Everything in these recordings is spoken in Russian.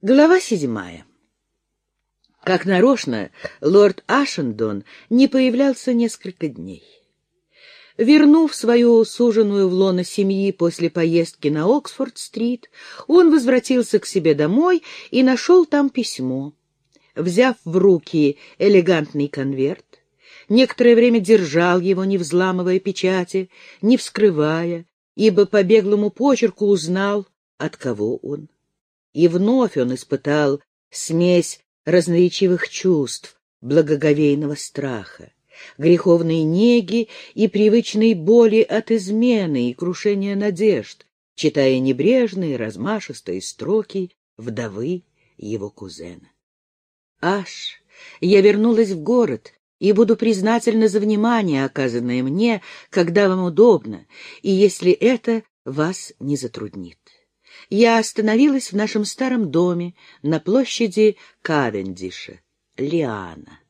Глава седьмая. Как нарочно, лорд Ашендон не появлялся несколько дней. Вернув свою суженую в лоно семьи после поездки на Оксфорд-стрит, он возвратился к себе домой и нашел там письмо. Взяв в руки элегантный конверт, некоторое время держал его, не взламывая печати, не вскрывая, ибо по беглому почерку узнал, от кого он. И вновь он испытал смесь разноречивых чувств, благоговейного страха, греховной неги и привычной боли от измены и крушения надежд, читая небрежные, размашистые строки вдовы его кузена. «Аш, я вернулась в город и буду признательна за внимание, оказанное мне, когда вам удобно, и если это вас не затруднит» я остановилась в нашем старом доме на площади Кавендиша, Лиана.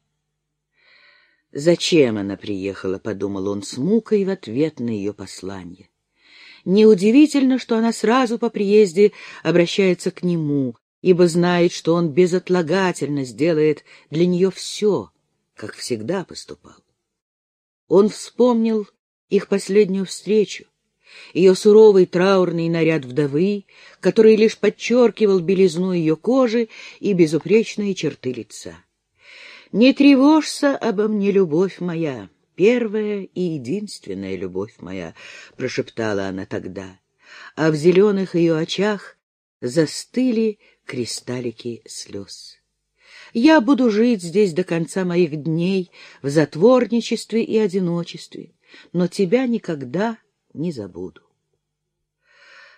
«Зачем она приехала?» — подумал он с мукой в ответ на ее послание. Неудивительно, что она сразу по приезде обращается к нему, ибо знает, что он безотлагательно сделает для нее все, как всегда поступал. Он вспомнил их последнюю встречу, ее суровый траурный наряд вдовы, который лишь подчеркивал белизну ее кожи и безупречные черты лица. «Не тревожься обо мне, любовь моя, первая и единственная любовь моя», — прошептала она тогда, а в зеленых ее очах застыли кристаллики слез. «Я буду жить здесь до конца моих дней в затворничестве и одиночестве, но тебя никогда не забуду.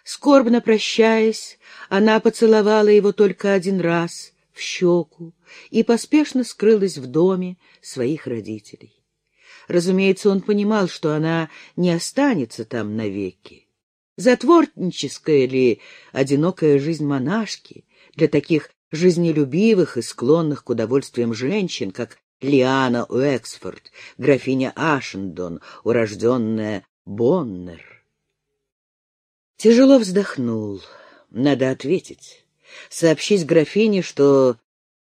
Скорбно прощаясь, она поцеловала его только один раз в щеку и поспешно скрылась в доме своих родителей. Разумеется, он понимал, что она не останется там навеки. Затворническая ли одинокая жизнь монашки для таких жизнелюбивых и склонных к удовольствиям женщин, как Лиана Уэксфорд, графиня Ашендон, урожденная Боннер. Тяжело вздохнул. Надо ответить. Сообщить графине, что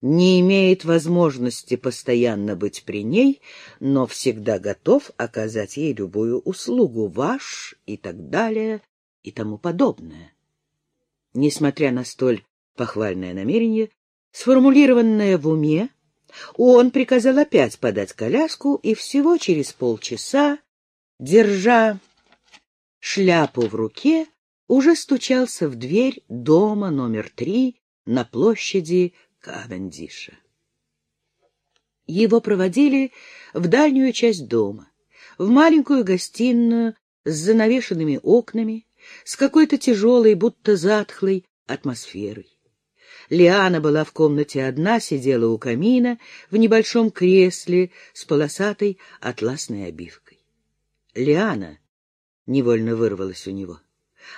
не имеет возможности постоянно быть при ней, но всегда готов оказать ей любую услугу, ваш и так далее и тому подобное. Несмотря на столь похвальное намерение, сформулированное в уме, он приказал опять подать коляску, и всего через полчаса держа шляпу в руке, уже стучался в дверь дома номер три на площади Кавендиша. Его проводили в дальнюю часть дома, в маленькую гостиную с занавешенными окнами, с какой-то тяжелой, будто затхлой атмосферой. Лиана была в комнате одна, сидела у камина в небольшом кресле с полосатой атласной обивкой. Лиана невольно вырвалась у него.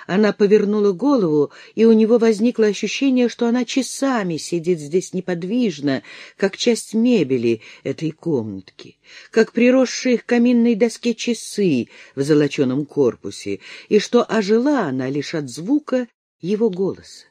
Она повернула голову, и у него возникло ощущение, что она часами сидит здесь неподвижно, как часть мебели этой комнатки, как приросшие к каминной доске часы в золоченом корпусе, и что ожила она лишь от звука его голоса.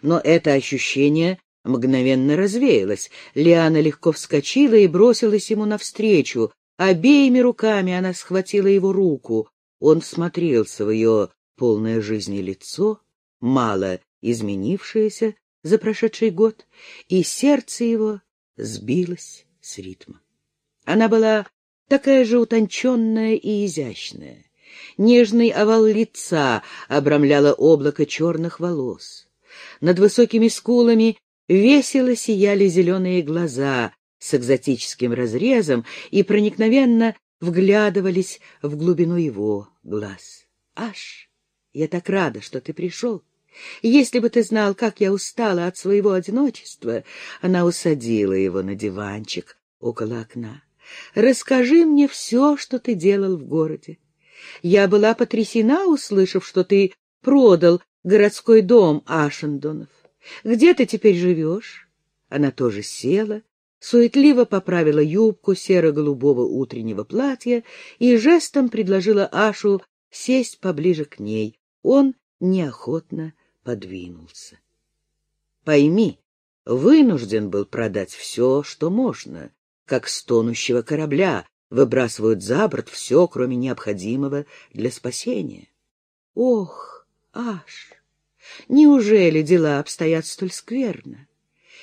Но это ощущение мгновенно развеялось. Лиана легко вскочила и бросилась ему навстречу, Обеими руками она схватила его руку. Он смотрелся в ее полное жизни лицо, мало изменившееся за прошедший год, и сердце его сбилось с ритма. Она была такая же утонченная и изящная. Нежный овал лица обрамляло облако черных волос. Над высокими скулами весело сияли зеленые глаза, с экзотическим разрезом и проникновенно вглядывались в глубину его глаз. «Аш, я так рада, что ты пришел. Если бы ты знал, как я устала от своего одиночества...» Она усадила его на диванчик около окна. «Расскажи мне все, что ты делал в городе. Я была потрясена, услышав, что ты продал городской дом Ашендонов. Где ты теперь живешь?» Она тоже села суетливо поправила юбку серо-голубого утреннего платья и жестом предложила Ашу сесть поближе к ней. Он неохотно подвинулся. Пойми, вынужден был продать все, что можно, как с тонущего корабля выбрасывают за борт все, кроме необходимого для спасения. Ох, аж! Неужели дела обстоят столь скверно?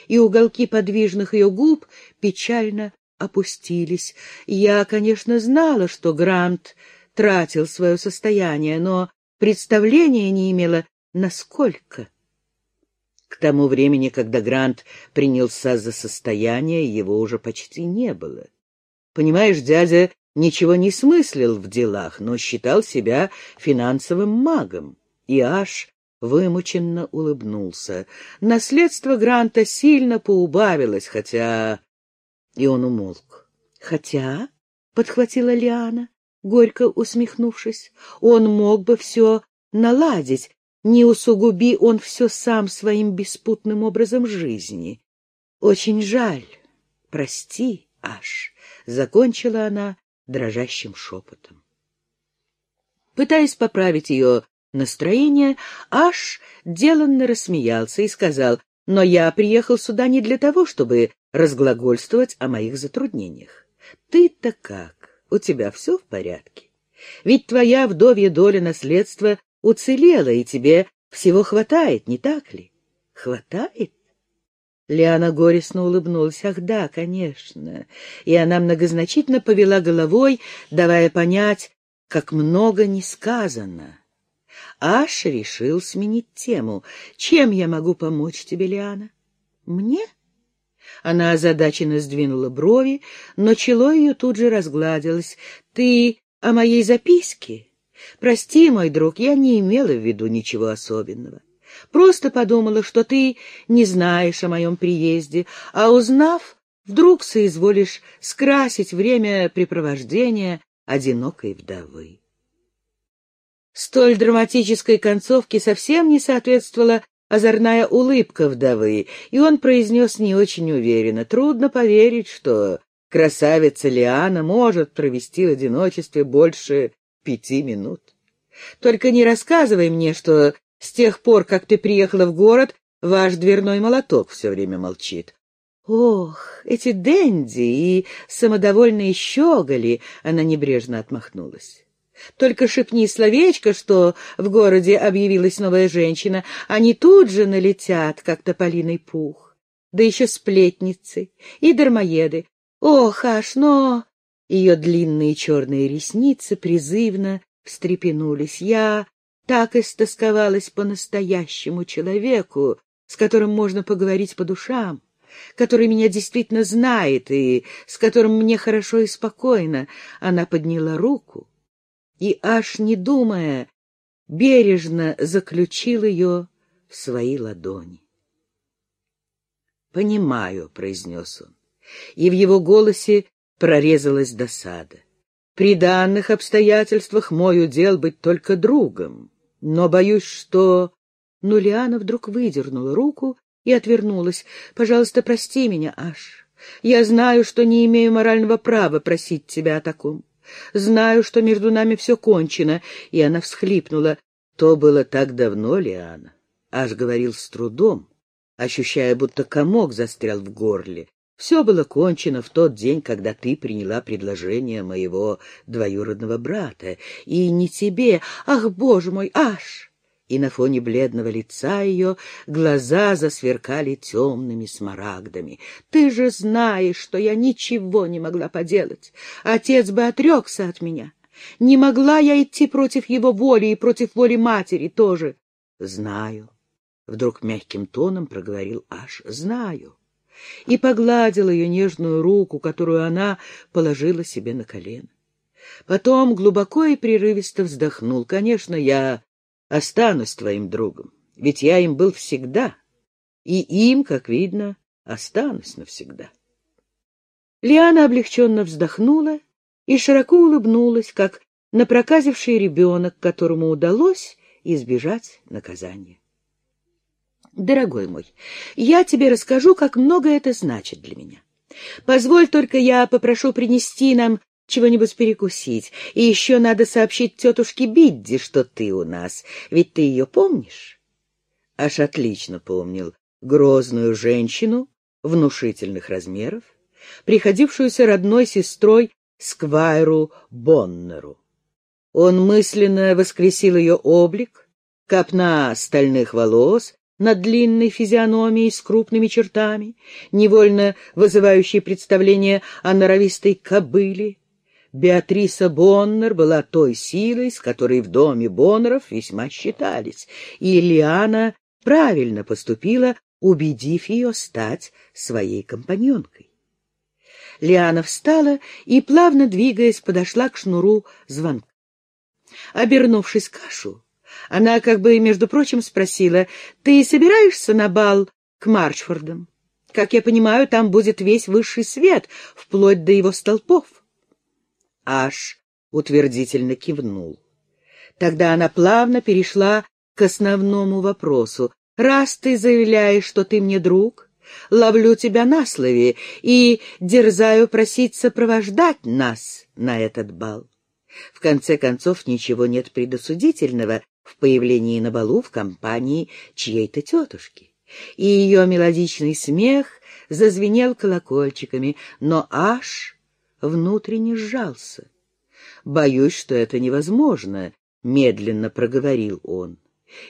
И уголки подвижных ее губ печально опустились. Я, конечно, знала, что Грант тратил свое состояние, но представления не имела, насколько. К тому времени, когда Грант принялся за состояние, его уже почти не было. Понимаешь, дядя ничего не смыслил в делах, но считал себя финансовым магом. И аж вымученно улыбнулся. Наследство Гранта сильно поубавилось, хотя... И он умолк. «Хотя?» — подхватила Лиана, горько усмехнувшись. «Он мог бы все наладить, не усугуби он все сам своим беспутным образом жизни. Очень жаль. Прости, Аш», — закончила она дрожащим шепотом. Пытаясь поправить ее настроение, Аш деланно рассмеялся и сказал, «Но я приехал сюда не для того, чтобы разглагольствовать о моих затруднениях. Ты-то как? У тебя все в порядке? Ведь твоя вдовья доля наследства уцелела, и тебе всего хватает, не так ли? Хватает? Лиана горестно улыбнулась. Ах, да, конечно. И она многозначительно повела головой, давая понять, как много не сказано. Аш решил сменить тему. «Чем я могу помочь тебе, Лиана?» «Мне?» Она озадаченно сдвинула брови, но чело ее тут же разгладилось. «Ты о моей записке?» «Прости, мой друг, я не имела в виду ничего особенного. Просто подумала, что ты не знаешь о моем приезде, а узнав, вдруг соизволишь скрасить время препровождения одинокой вдовы». Столь драматической концовке совсем не соответствовала озорная улыбка вдовы, и он произнес не очень уверенно. Трудно поверить, что красавица Лиана может провести в одиночестве больше пяти минут. Только не рассказывай мне, что с тех пор, как ты приехала в город, ваш дверной молоток все время молчит. Ох, эти денди и самодовольные щеголи! Она небрежно отмахнулась. Только шепни словечко, что в городе объявилась новая женщина, они тут же налетят, как тополиный пух. Да еще сплетницы и дармоеды. Ох, аж, но... Ее длинные черные ресницы призывно встрепенулись. Я так истосковалась по настоящему человеку, с которым можно поговорить по душам, который меня действительно знает и с которым мне хорошо и спокойно. Она подняла руку и, аж не думая, бережно заключил ее в свои ладони. «Понимаю», — произнес он, и в его голосе прорезалась досада. «При данных обстоятельствах мой удел быть только другом, но боюсь, что...» Но Лиана вдруг выдернула руку и отвернулась. «Пожалуйста, прости меня, Аш. Я знаю, что не имею морального права просить тебя о таком. Знаю, что между нами все кончено, и она всхлипнула. То было так давно, Лиана. Аж говорил с трудом, ощущая, будто комок застрял в горле. Все было кончено в тот день, когда ты приняла предложение моего двоюродного брата. И не тебе, ах, боже мой, аж! И на фоне бледного лица ее глаза засверкали темными смарагдами. «Ты же знаешь, что я ничего не могла поделать. Отец бы отрекся от меня. Не могла я идти против его воли и против воли матери тоже. Знаю». Вдруг мягким тоном проговорил Аш. «Знаю» и погладил ее нежную руку, которую она положила себе на колено. Потом глубоко и прерывисто вздохнул. «Конечно, я останусь твоим другом, ведь я им был всегда, и им, как видно, останусь навсегда. Лиана облегченно вздохнула и широко улыбнулась, как напроказивший ребенок, которому удалось избежать наказания. Дорогой мой, я тебе расскажу, как много это значит для меня. Позволь только я попрошу принести нам чего-нибудь перекусить. И еще надо сообщить тетушке Бидди, что ты у нас. Ведь ты ее помнишь? Аж отлично помнил. грозную женщину внушительных размеров, приходившуюся родной сестрой Сквайру Боннеру. Он мысленно воскресил ее облик, копна стальных волос над длинной физиономией с крупными чертами, невольно вызывающей представление о норовистой кобыле. Беатриса Боннер была той силой, с которой в доме Боннеров весьма считались, и Лиана правильно поступила, убедив ее стать своей компаньонкой. Лиана встала и, плавно двигаясь, подошла к шнуру звонка. Обернувшись к Кашу, она как бы, между прочим, спросила, «Ты собираешься на бал к Марчфордам? Как я понимаю, там будет весь высший свет, вплоть до его столпов». Аш утвердительно кивнул. Тогда она плавно перешла к основному вопросу. «Раз ты заявляешь, что ты мне друг, ловлю тебя на слове и дерзаю просить сопровождать нас на этот бал. В конце концов, ничего нет предосудительного в появлении на балу в компании чьей-то тетушки. И ее мелодичный смех зазвенел колокольчиками, но аж внутренне сжался. «Боюсь, что это невозможно», — медленно проговорил он.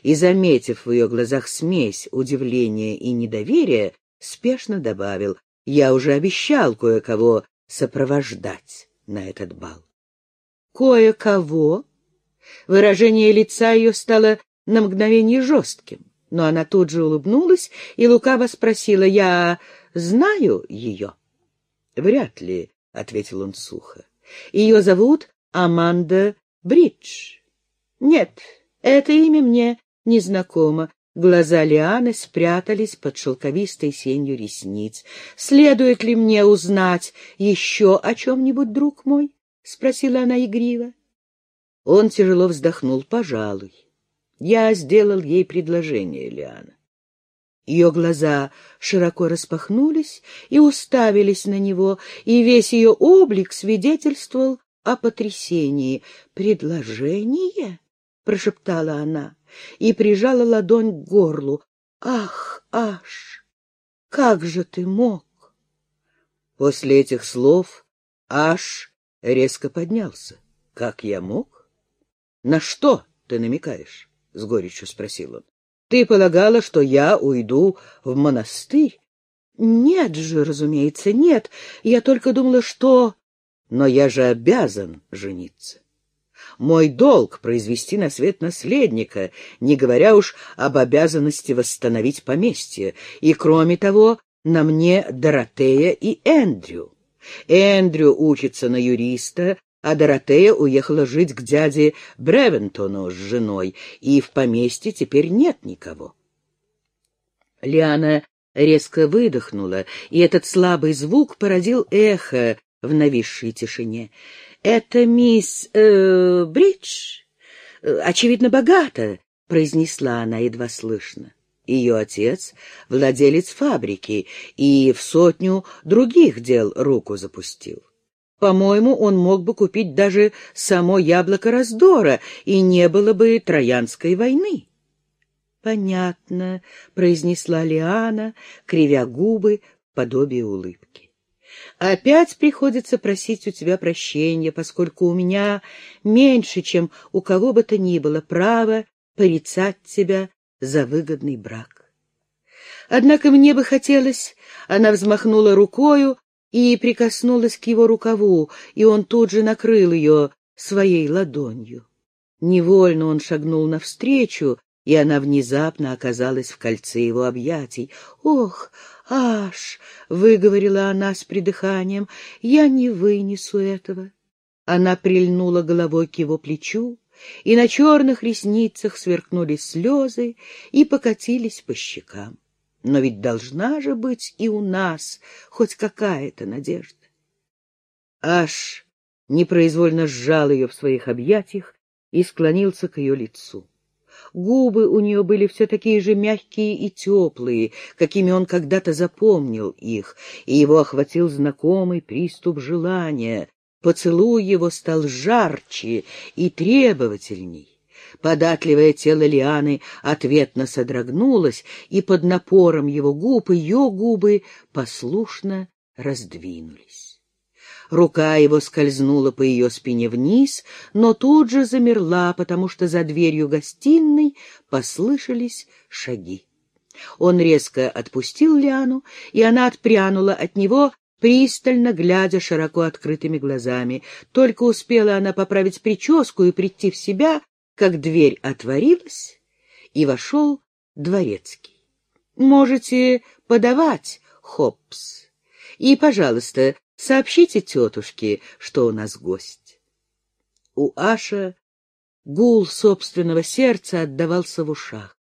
И, заметив в ее глазах смесь удивления и недоверия, спешно добавил, «Я уже обещал кое-кого сопровождать на этот бал». «Кое-кого?» Выражение лица ее стало на мгновение жестким, но она тут же улыбнулась и лукаво спросила, «Я знаю ее?» «Вряд ли», — ответил он сухо. «Ее зовут Аманда Бридж». «Нет, это имя мне незнакомо. Глаза Лианы спрятались под шелковистой сенью ресниц. «Следует ли мне узнать еще о чем-нибудь, друг мой?» — спросила она игриво. Он тяжело вздохнул. «Пожалуй. Я сделал ей предложение, Лиана». Ее глаза широко распахнулись и уставились на него, и весь ее облик свидетельствовал о потрясении. «Предложение?» — прошептала она и прижала ладонь к горлу. «Ах, Аш, как же ты мог?» После этих слов Аш резко поднялся. «Как я мог? На что ты намекаешь?» — с горечью спросил он. «Ты полагала, что я уйду в монастырь?» «Нет же, разумеется, нет. Я только думала, что...» «Но я же обязан жениться. Мой долг — произвести на свет наследника, не говоря уж об обязанности восстановить поместье. И, кроме того, на мне Доротея и Эндрю. Эндрю учится на юриста, а Доротея уехала жить к дяде Бревентону с женой, и в поместье теперь нет никого. Лиана резко выдохнула, и этот слабый звук породил эхо в нависшей тишине. «Это мисс э, Бридж? Очевидно, богата», — произнесла она едва слышно. Ее отец — владелец фабрики и в сотню других дел руку запустил. По-моему, он мог бы купить даже само яблоко раздора, и не было бы Троянской войны. «Понятно», — произнесла Лиана, кривя губы подобие улыбки. Опять приходится просить у тебя прощения, поскольку у меня меньше, чем у кого бы то ни было, право порицать тебя за выгодный брак. Однако мне бы хотелось... Она взмахнула рукою и прикоснулась к его рукаву, и он тут же накрыл ее своей ладонью. Невольно он шагнул навстречу, и она внезапно оказалась в кольце его объятий. «Ох, «Аш!» — выговорила она с придыханием. «Я не вынесу этого». Она прильнула головой к его плечу, и на черных ресницах сверкнули слезы и покатились по щекам. Но ведь должна же быть и у нас хоть какая-то надежда. Аш непроизвольно сжал ее в своих объятиях и склонился к ее лицу. Губы у нее были все такие же мягкие и теплые, какими он когда-то запомнил их, и его охватил знакомый приступ желания. Поцелуй его стал жарче и требовательней. Податливое тело Лианы ответно содрогнулось, и под напором его губ ее губы послушно раздвинулись. Рука его скользнула по ее спине вниз, но тут же замерла, потому что за дверью гостиной послышались шаги. Он резко отпустил Лиану, и она отпрянула от него, пристально глядя широко открытыми глазами. Только успела она поправить прическу и прийти в себя, как дверь отворилась, и вошел дворецкий. — Можете подавать, Хопс. И, пожалуйста, сообщите тетушке, что у нас гость. У Аша гул собственного сердца отдавался в ушах.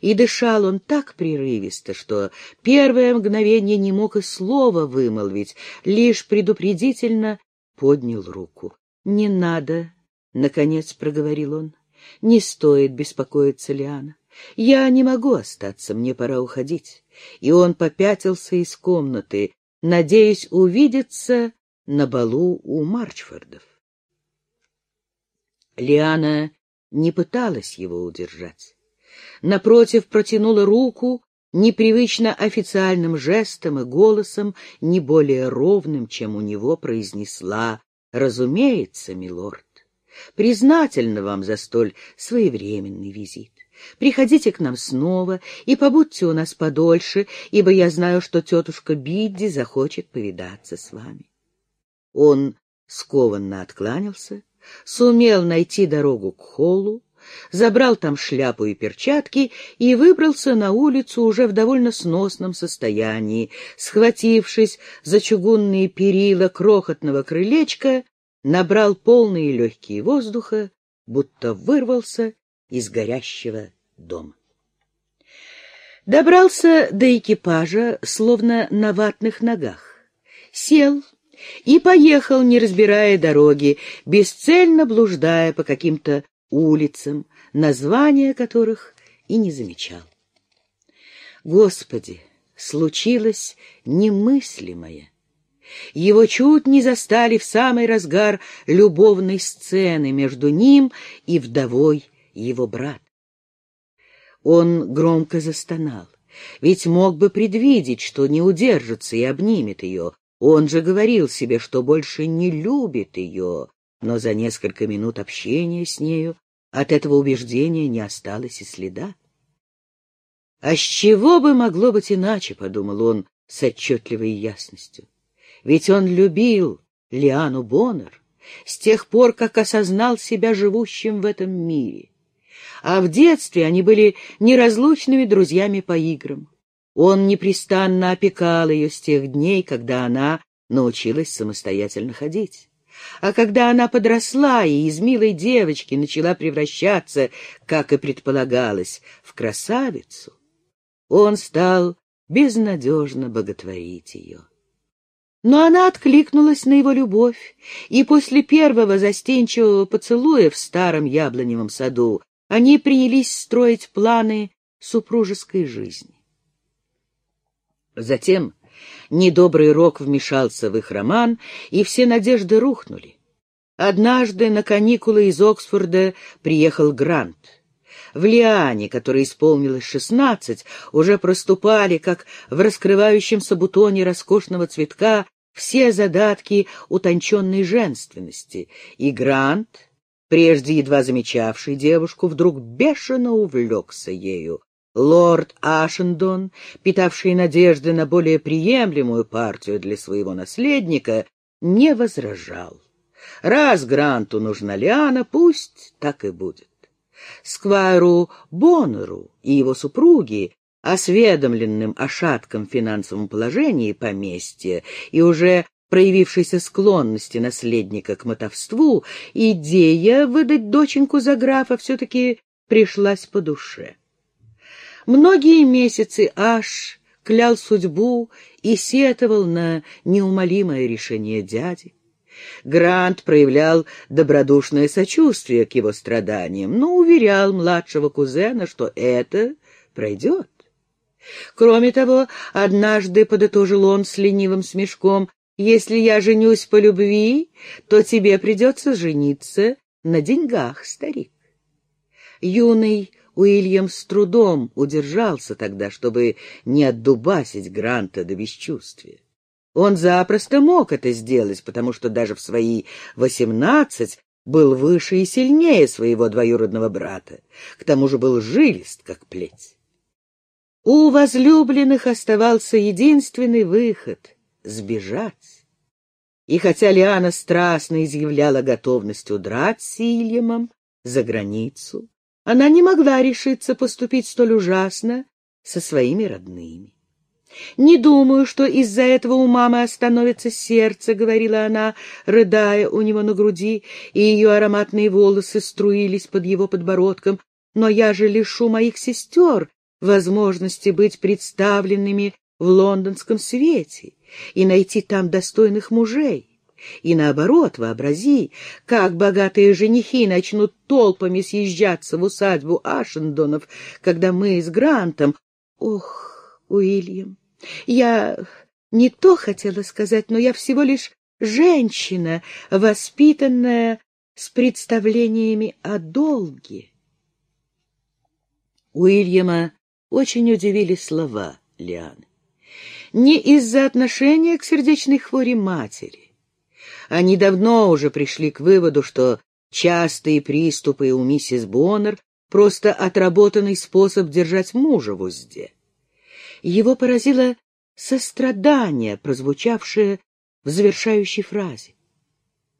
И дышал он так прерывисто, что первое мгновение не мог и слова вымолвить, лишь предупредительно поднял руку. — Не надо, — наконец проговорил он. — Не стоит беспокоиться, Лиана. Я не могу остаться, мне пора уходить. И он попятился из комнаты, надеясь увидеться на балу у Марчфордов. Лиана не пыталась его удержать. Напротив, протянула руку непривычно официальным жестом и голосом, не более ровным, чем у него, произнесла «Разумеется, милорд, признательна вам за столь своевременный визит. Приходите к нам снова и побудьте у нас подольше, ибо я знаю, что тетушка Бидди захочет повидаться с вами». Он скованно откланялся, сумел найти дорогу к холлу, забрал там шляпу и перчатки и выбрался на улицу уже в довольно сносном состоянии, схватившись за чугунные перила крохотного крылечка, набрал полные легкие воздуха, будто вырвался из горящего дома. Добрался до экипажа, словно на ватных ногах. Сел и поехал, не разбирая дороги, бесцельно блуждая по каким-то улицам, названия которых и не замечал. Господи, случилось немыслимое. Его чуть не застали в самый разгар любовной сцены между ним и вдовой его брат. Он громко застонал, ведь мог бы предвидеть, что не удержится и обнимет ее. Он же говорил себе, что больше не любит ее, но за несколько минут общения с нею от этого убеждения не осталось и следа. «А с чего бы могло быть иначе?» — подумал он с отчетливой ясностью. «Ведь он любил Лиану Боннер с тех пор, как осознал себя живущим в этом мире. А в детстве они были неразлучными друзьями по играм. Он непрестанно опекал ее с тех дней, когда она научилась самостоятельно ходить. А когда она подросла и из милой девочки начала превращаться, как и предполагалось, в красавицу, он стал безнадежно боготворить ее. Но она откликнулась на его любовь, и после первого застенчивого поцелуя в старом яблоневом саду они принялись строить планы супружеской жизни. Затем недобрый рок вмешался в их роман, и все надежды рухнули. Однажды на каникулы из Оксфорда приехал Грант. В Лиане, которой исполнилось шестнадцать, уже проступали, как в раскрывающемся бутоне роскошного цветка, все задатки утонченной женственности, и Грант, прежде едва замечавший девушку, вдруг бешено увлекся ею. Лорд Ашендон, питавший надежды на более приемлемую партию для своего наследника, не возражал. Раз Гранту нужна Лиана, пусть так и будет. Сквайру Боннеру и его супруге, осведомленным о шатком финансовом положении поместья и уже проявившейся склонности наследника к мотовству, идея выдать доченьку за графа все-таки пришлась по душе. Многие месяцы Аш клял судьбу и сетовал на неумолимое решение дяди. Грант проявлял добродушное сочувствие к его страданиям, но уверял младшего кузена, что это пройдет. Кроме того, однажды подытожил он с ленивым смешком, «Если я женюсь по любви, то тебе придется жениться на деньгах, старик». Юный Уильям с трудом удержался тогда, чтобы не отдубасить Гранта до бесчувствия. Он запросто мог это сделать, потому что даже в свои восемнадцать был выше и сильнее своего двоюродного брата, к тому же был жилист, как плеть. У возлюбленных оставался единственный выход — сбежать. И хотя Лиана страстно изъявляла готовность удрать с Ильямом за границу, она не могла решиться поступить столь ужасно со своими родными. «Не думаю, что из-за этого у мамы остановится сердце», — говорила она, рыдая у него на груди, и ее ароматные волосы струились под его подбородком. «Но я же лишу моих сестер возможности быть представленными в лондонском свете и найти там достойных мужей. И наоборот, вообрази, как богатые женихи начнут толпами съезжаться в усадьбу Ашендонов, когда мы с Грантом... Ох, Уильям, я не то хотела сказать, но я всего лишь женщина, воспитанная с представлениями о долге. Уильяма очень удивили слова Лианы. Не из-за отношения к сердечной хвори матери, они давно уже пришли к выводу, что частые приступы у миссис Боннер — просто отработанный способ держать мужа в узде. Его поразило сострадание, прозвучавшее в завершающей фразе.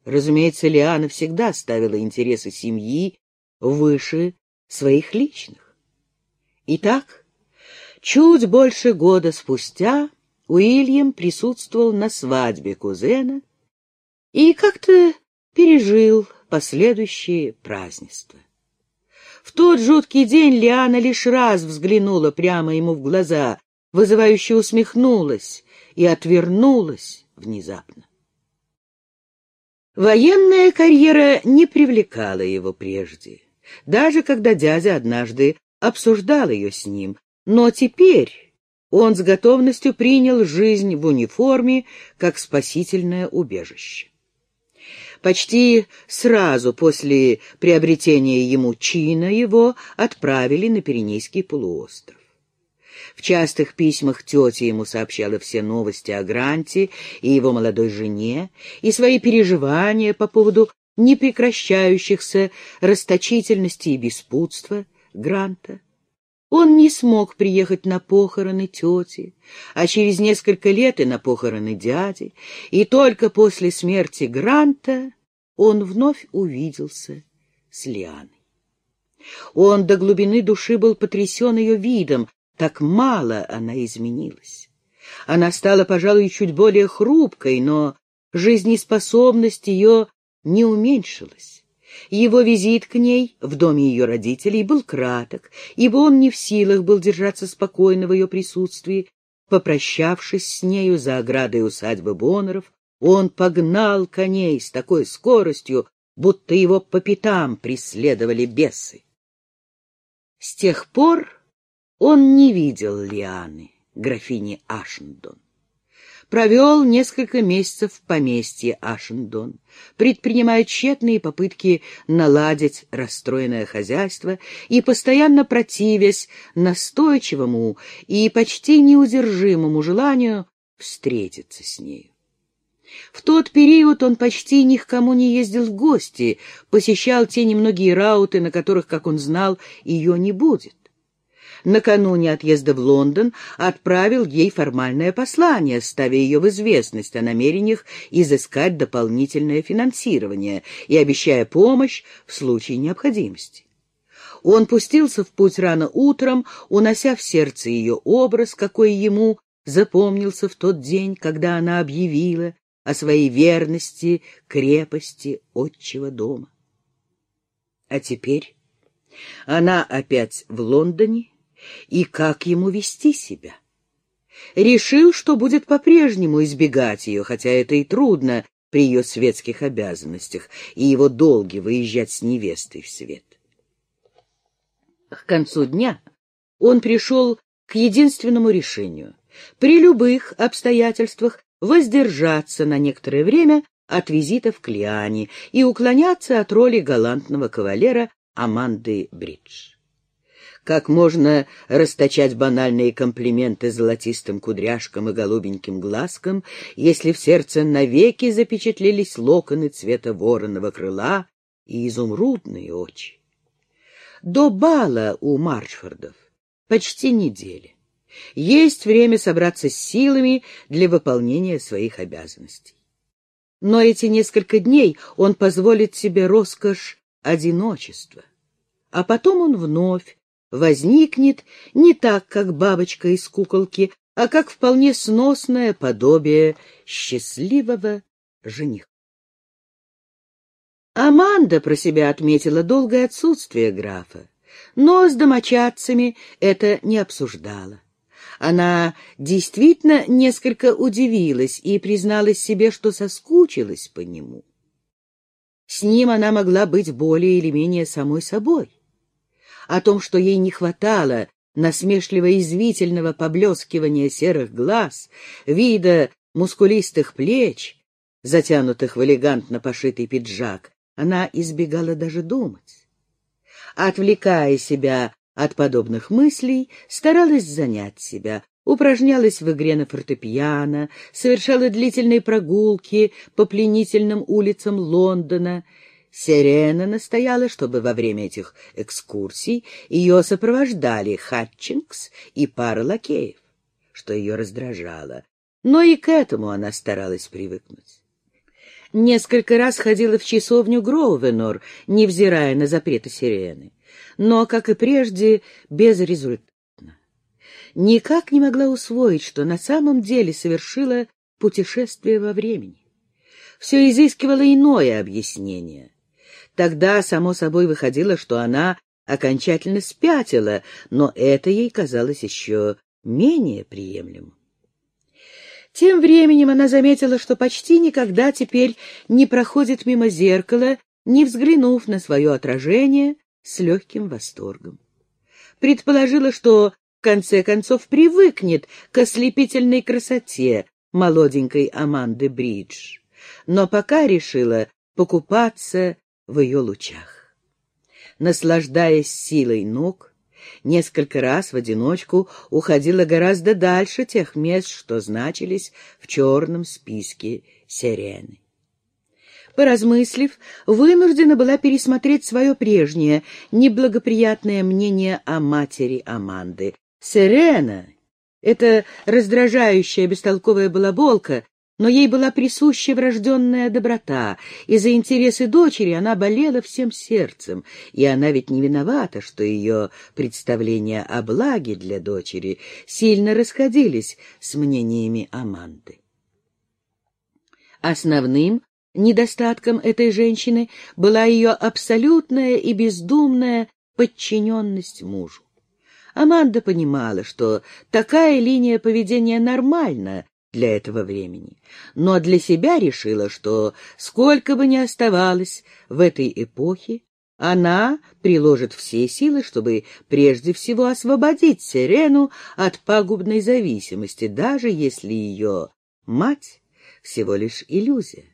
Разумеется, Лиана всегда ставила интересы семьи выше своих личных. Итак, чуть больше года спустя Уильям присутствовал на свадьбе кузена и как-то пережил последующие празднества. В тот жуткий день Лиана лишь раз взглянула прямо ему в глаза, вызывающе усмехнулась и отвернулась внезапно. Военная карьера не привлекала его прежде, даже когда дядя однажды обсуждал ее с ним, но теперь он с готовностью принял жизнь в униформе как спасительное убежище. Почти сразу после приобретения ему чина его отправили на Пиренейский полуостров. В частых письмах тетя ему сообщала все новости о Гранте и его молодой жене, и свои переживания по поводу непрекращающихся расточительности и беспутства Гранта. Он не смог приехать на похороны тети, а через несколько лет и на похороны дяди, и только после смерти Гранта он вновь увиделся с Лианой. Он до глубины души был потрясен ее видом, так мало она изменилась. Она стала, пожалуй, чуть более хрупкой, но жизнеспособность ее не уменьшилась. Его визит к ней в доме ее родителей был краток, ибо он не в силах был держаться спокойно в ее присутствии. Попрощавшись с нею за оградой усадьбы Боннеров, он погнал коней с такой скоростью, будто его по пятам преследовали бесы. С тех пор он не видел Лианы, графини Ашендон провел несколько месяцев в поместье Ашендон, предпринимая тщетные попытки наладить расстроенное хозяйство и постоянно противясь настойчивому и почти неудержимому желанию встретиться с нею. В тот период он почти ни к кому не ездил в гости, посещал те немногие рауты, на которых, как он знал, ее не будет накануне отъезда в Лондон отправил ей формальное послание, ставя ее в известность о намерениях изыскать дополнительное финансирование и обещая помощь в случае необходимости. Он пустился в путь рано утром, унося в сердце ее образ, какой ему запомнился в тот день, когда она объявила о своей верности крепости отчего дома. А теперь она опять в Лондоне, и как ему вести себя. Решил, что будет по-прежнему избегать ее, хотя это и трудно при ее светских обязанностях и его долге выезжать с невестой в свет. К концу дня он пришел к единственному решению — при любых обстоятельствах воздержаться на некоторое время от визитов к Лиане и уклоняться от роли галантного кавалера Аманды Бридж. Как можно расточать банальные комплименты золотистым кудряшкам и голубеньким глазкам, если в сердце навеки запечатлелись локоны цвета вороного крыла и изумрудные очи? До бала у Марчфордов почти неделя. Есть время собраться с силами для выполнения своих обязанностей. Но эти несколько дней он позволит себе роскошь одиночества. А потом он вновь возникнет не так, как бабочка из куколки, а как вполне сносное подобие счастливого жениха. Аманда про себя отметила долгое отсутствие графа, но с домочадцами это не обсуждала. Она действительно несколько удивилась и призналась себе, что соскучилась по нему. С ним она могла быть более или менее самой собой о том, что ей не хватало насмешливо-извительного поблескивания серых глаз, вида мускулистых плеч, затянутых в элегантно пошитый пиджак, она избегала даже думать. Отвлекая себя от подобных мыслей, старалась занять себя, упражнялась в игре на фортепиано, совершала длительные прогулки по пленительным улицам Лондона — Сирена настояла, чтобы во время этих экскурсий ее сопровождали Хатчингс и пара лакеев, что ее раздражало, но и к этому она старалась привыкнуть. Несколько раз ходила в часовню Гроувенор, невзирая на запреты сирены, но, как и прежде, безрезультатно. Никак не могла усвоить, что на самом деле совершила путешествие во времени. Все изыскивало иное объяснение — Тогда, само собой, выходило, что она окончательно спятила, но это ей казалось еще менее приемлемым. Тем временем она заметила, что почти никогда теперь не проходит мимо зеркала, не взглянув на свое отражение с легким восторгом. Предположила, что в конце концов привыкнет к ослепительной красоте молоденькой Аманды Бридж, но пока решила покупаться в ее лучах. Наслаждаясь силой ног, несколько раз в одиночку уходила гораздо дальше тех мест, что значились в черном списке сирены. Поразмыслив, вынуждена была пересмотреть свое прежнее, неблагоприятное мнение о матери Аманды. Сирена — это раздражающая бестолковая балаболка, но ей была присуща врожденная доброта, и за интересы дочери она болела всем сердцем, и она ведь не виновата, что ее представления о благе для дочери сильно расходились с мнениями Аманды. Основным недостатком этой женщины была ее абсолютная и бездумная подчиненность мужу. Аманда понимала, что такая линия поведения нормальна для этого времени, но для себя решила, что сколько бы ни оставалось в этой эпохе, она приложит все силы, чтобы прежде всего освободить Сирену от пагубной зависимости, даже если ее мать всего лишь иллюзия.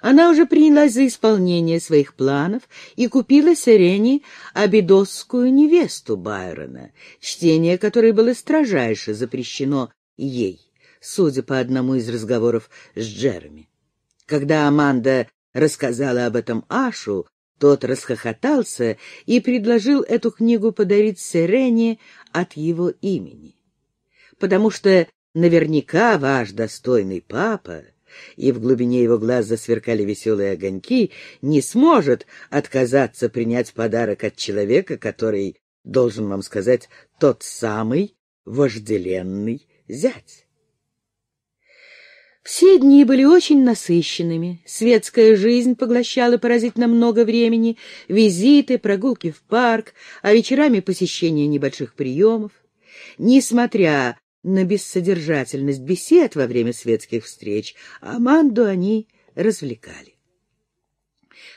Она уже принялась за исполнение своих планов и купила Сирене абидосскую невесту Байрона, чтение которой было строжайше запрещено ей судя по одному из разговоров с Джереми. Когда Аманда рассказала об этом Ашу, тот расхохотался и предложил эту книгу подарить Серене от его имени. Потому что наверняка ваш достойный папа, и в глубине его глаз засверкали веселые огоньки, не сможет отказаться принять подарок от человека, который, должен вам сказать, тот самый вожделенный зять. Все дни были очень насыщенными. Светская жизнь поглощала поразительно много времени, визиты, прогулки в парк, а вечерами посещение небольших приемов. Несмотря на бессодержательность бесед во время светских встреч, Аманду они развлекали.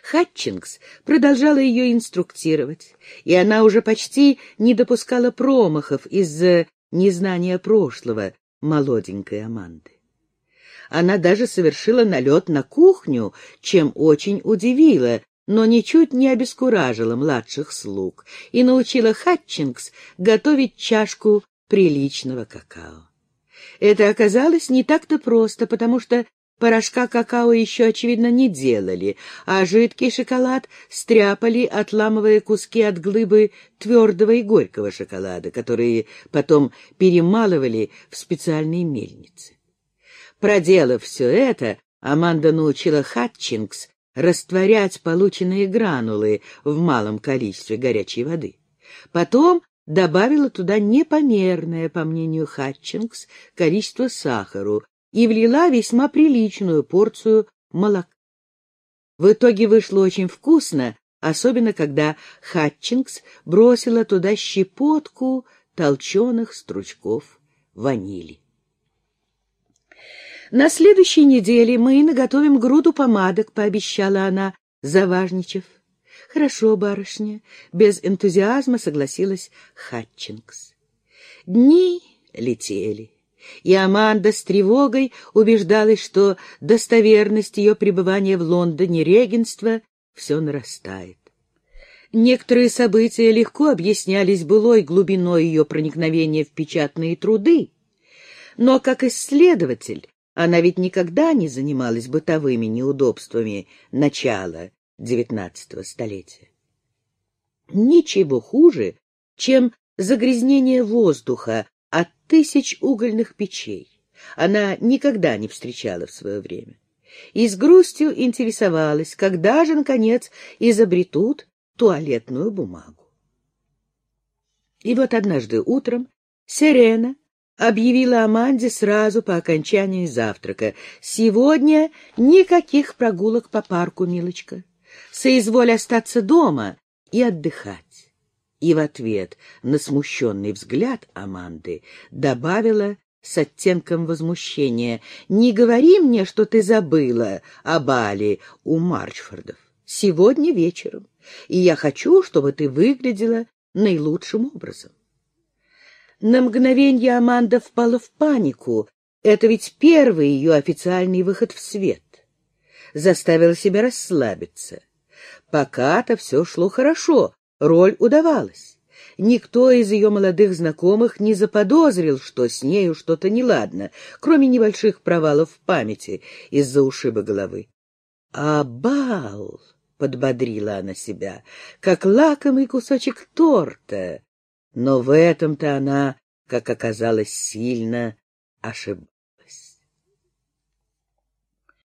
Хатчингс продолжала ее инструктировать, и она уже почти не допускала промахов из-за незнания прошлого молоденькой Аманды. Она даже совершила налет на кухню, чем очень удивила но ничуть не обескуражила младших слуг и научила Хатчингс готовить чашку приличного какао. Это оказалось не так-то просто, потому что порошка какао еще, очевидно, не делали, а жидкий шоколад стряпали, отламывая куски от глыбы твердого и горького шоколада, которые потом перемалывали в специальные мельницы. Проделав все это, Аманда научила Хатчингс растворять полученные гранулы в малом количестве горячей воды. Потом добавила туда непомерное, по мнению Хатчингс, количество сахару и влила весьма приличную порцию молока. В итоге вышло очень вкусно, особенно когда Хатчингс бросила туда щепотку толченых стручков ванили. На следующей неделе мы наготовим груду помадок, — пообещала она, заважничав. — Хорошо, барышня, — без энтузиазма согласилась Хатчингс. Дни летели, и Аманда с тревогой убеждалась, что достоверность ее пребывания в Лондоне регенства все нарастает. Некоторые события легко объяснялись былой глубиной ее проникновения в печатные труды, но как исследователь она ведь никогда не занималась бытовыми неудобствами начала XIX столетия. Ничего хуже, чем загрязнение воздуха от тысяч угольных печей. Она никогда не встречала в свое время. И с грустью интересовалась, когда же, наконец, изобретут туалетную бумагу. И вот однажды утром Сирена объявила Аманде сразу по окончании завтрака. «Сегодня никаких прогулок по парку, милочка. Соизволь остаться дома и отдыхать». И в ответ на смущенный взгляд Аманды добавила с оттенком возмущения, «Не говори мне, что ты забыла о бале у Марчфордов. Сегодня вечером, и я хочу, чтобы ты выглядела наилучшим образом». На мгновение Аманда впала в панику. Это ведь первый ее официальный выход в свет. Заставила себя расслабиться. Пока-то все шло хорошо, роль удавалась. Никто из ее молодых знакомых не заподозрил, что с нею что-то неладно, кроме небольших провалов в памяти из-за ушиба головы. А бал, — подбодрила она себя, — как лакомый кусочек торта, но в этом-то она, как оказалось, сильно ошибалась.